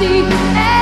empty.